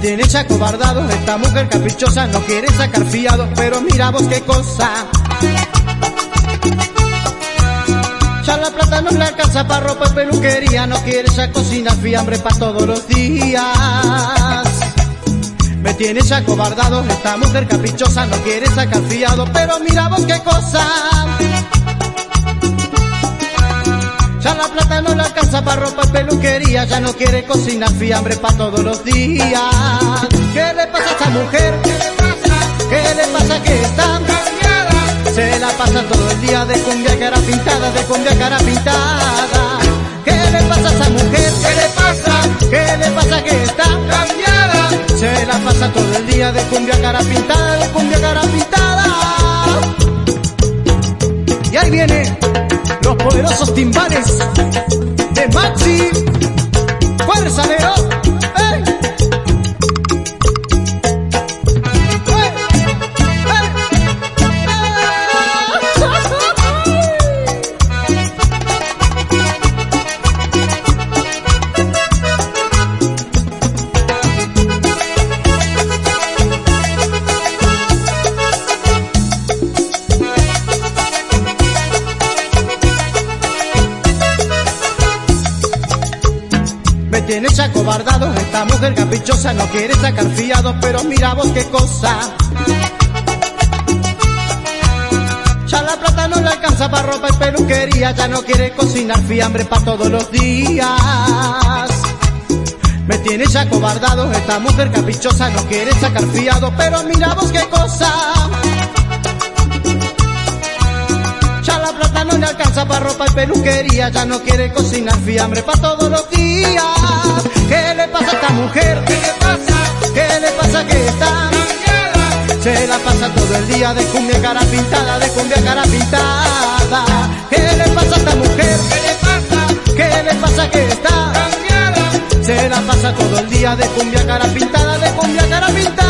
tienes acobardado, esta mujer caprichosa no quiere sacar fiado, pero mira vos qué cosa. Ya la plata no le alcanza para ropa y peluquería, no quiere ya cocinar fiambre para todos los días. Me tienes acobardado, esta mujer caprichosa no quiere sacar fiado, pero mira vos qué cosa. Ya la plata no le alcanza para ropa y peluquería, ya no quiere cocinar fiambre para todos los días. ¿Qué le pasa a esta mujer? ¿Qué le pasa? ¿Qué le pasa que está cambiada? Se la pasa todo el día de cumbia cara pintada, de cumbia cara pintada. ¿Qué le pasa a esta mujer? ¿Qué le pasa? ¿Qué le pasa que está cambiada? Se la pasa todo el día de cumbia cara pintada, de cumbia cara pintada. Y ahí viene los poderosos timbales de Maxi. ¡Fuerza, Leo! Tienes acobardado, esta mujer caprichosa no quiere sacar fiado, pero mira vos qué cosa. Ya la plata no le alcanza para ropa y peluquería, ya no quiere cocinar fiambre para todos los días. Me tienes acobardado, esta mujer caprichosa no quiere sacar fiado, pero mira vos qué cosa. Alcanza para ropa y peluquería, ya no quiere cocinar fiambre para todos los días. ¿Qué le pasa a esta mujer? ¿Qué le pasa? ¿Qué le pasa que está? Se la pasa todo el día de cumbia cara pintada, de cumbia cara pintada. ¿Qué le pasa a esta mujer? ¿Qué le pasa? ¿Qué le pasa que está? Se la pasa todo el día de cumbia cara pintada, de cumbia cara pintada.